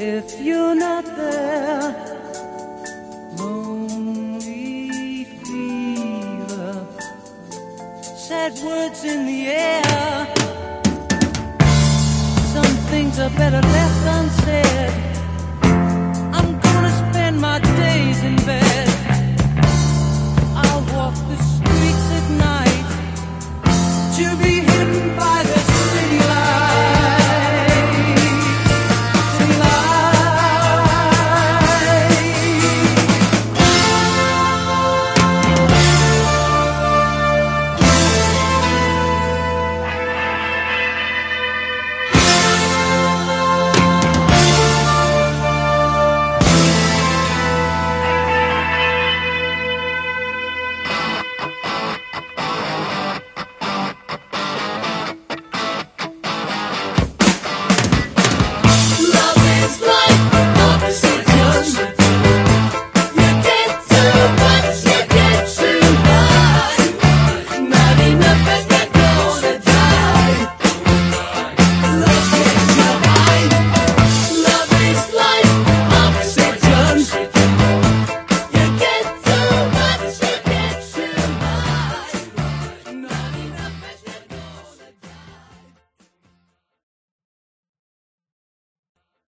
if you're not there. Lonely fever, sad words in the air. Some things are better left unsaid.